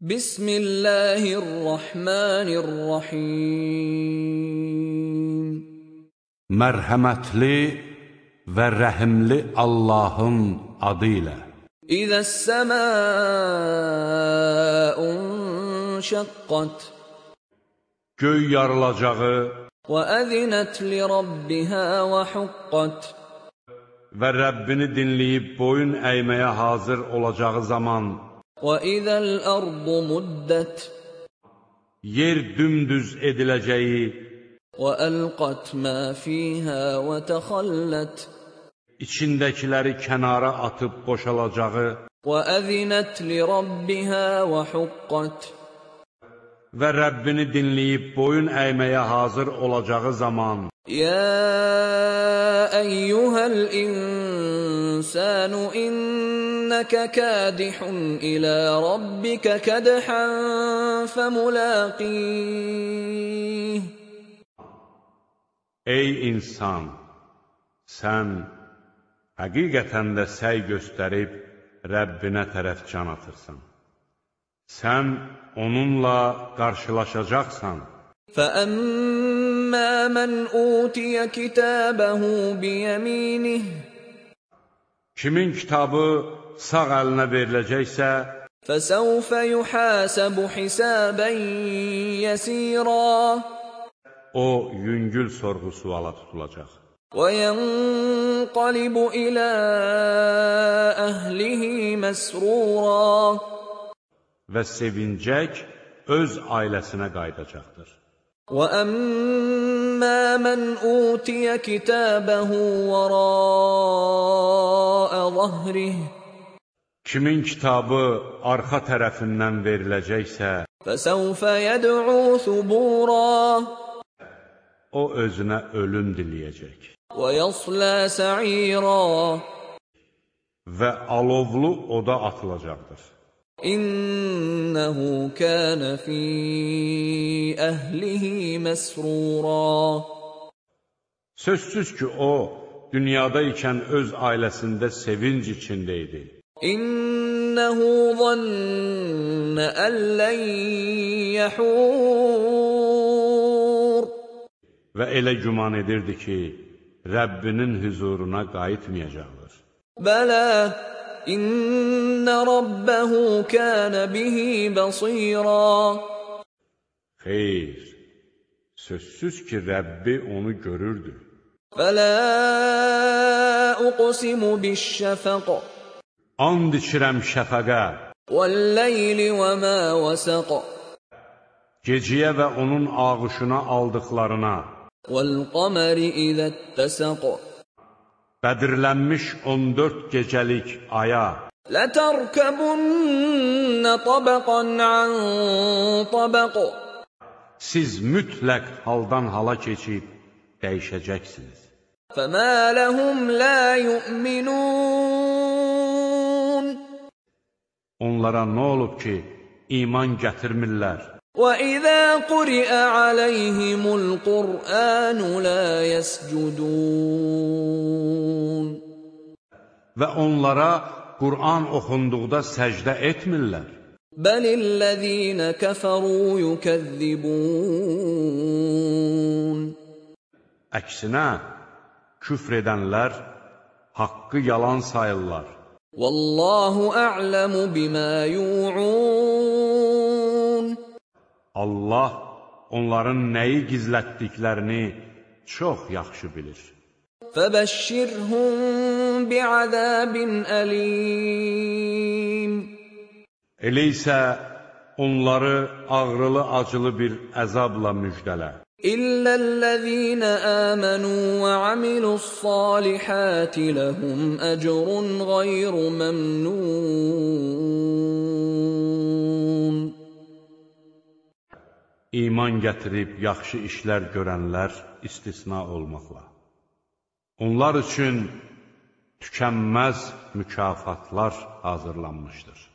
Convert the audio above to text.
Bismillahirrahmanirrahim. Mərhəmətli və rəhimli Allahın adı ilə. İzəs-səmâun şəqqat Göy yarılacağı və əzinət li rabbihə və huqqat və Rəbbini dinləyib boyun əyməyə hazır olacağı zaman və izəl-ərdu muddət yer dümdüz ediləcəyi mə fiyhə və təxəllət içindəkiləri kənara atıb boşalacağı və əzinət li rabbihə və huqqat və Rəbbini dinləyib boyun əyməyə hazır olacağı zaman يا أيها الإنسان إنك كادح إلى ربك كدحا فملاقيه Ey insan, sən həqiqətən də səy göstərib Rəbbinə tərəf can atırsan. Sən onunla qarşılaşacaqsan. فأما من أوتي كتابه بيمينه Kimin kitabı sağ əlinə veriləcəksə, فسوف يحاسب حسابا يسيرا o yüngül sorğu-suala tutulacaq. وينقلب إلى أهله مسرورا və sevincək öz ailəsinə qayıdacaqdır. وأما من أوتي كتابه وراء ظهره Kimin kitabı arxa tərəfindən veriləcəksə, فسوف يدعو ثبورا o özünə ölüm diləyəcək ويصلى سعيرا və alovlu oda atılacaqdır. İnnehu kana fi ahlihi məsrura. Sözsüz ki, o dünyada ikən öz ailəsində sevinc içində idi. İnnehu zanna an lan yahur. Və elə güman edirdi ki, Rəbbinin huzuruna qayıtmayacaqdır. Bəla, in inna rabbahu kana bihi basira Xeyr sözsüz ki Rəbbi onu görürdü. Fələ uqsimu biş-şəfaq And içirəm şəfəqə. Vəl-leyli və ma vasaq Geciyə və onun ağuşuna aldıqlarına. Vəl-qamari izə ittəsaq Bədirlənmiş 14 gecəlik aya. لتركبن طبقا عن طبق siz mütləq haldan hala keçib dəyişəcəksiniz. فما لهم لا يؤمنون Onlara nə olub ki, iman gətirmirlər? وإذا قرئ عليهم القرآن لا يسجدون Və onlara Qur'an oxunduqda səcdə etmirlər. Bəlillezîne kəfəru yukəzzibun. Əksinə, küfr edənlər haqqı yalan sayırlar. Vallahu a'lamu bima yu'un. Allah onların nəyi gizlətdiklərini çox yaxşı bilir. Fəbəşşirhum bi'azabin əlim. Elə isə onları ağrılı-acılı bir əzabla müjdələ. İllellezine amenu ve amilussalihati lehum ecrun gayru memnun. İman gətirib yaxşı işlər görənlər istisna olmaqla. Onlar üçün tükənməz mükafatlar hazırlanmışdır.